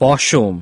পশম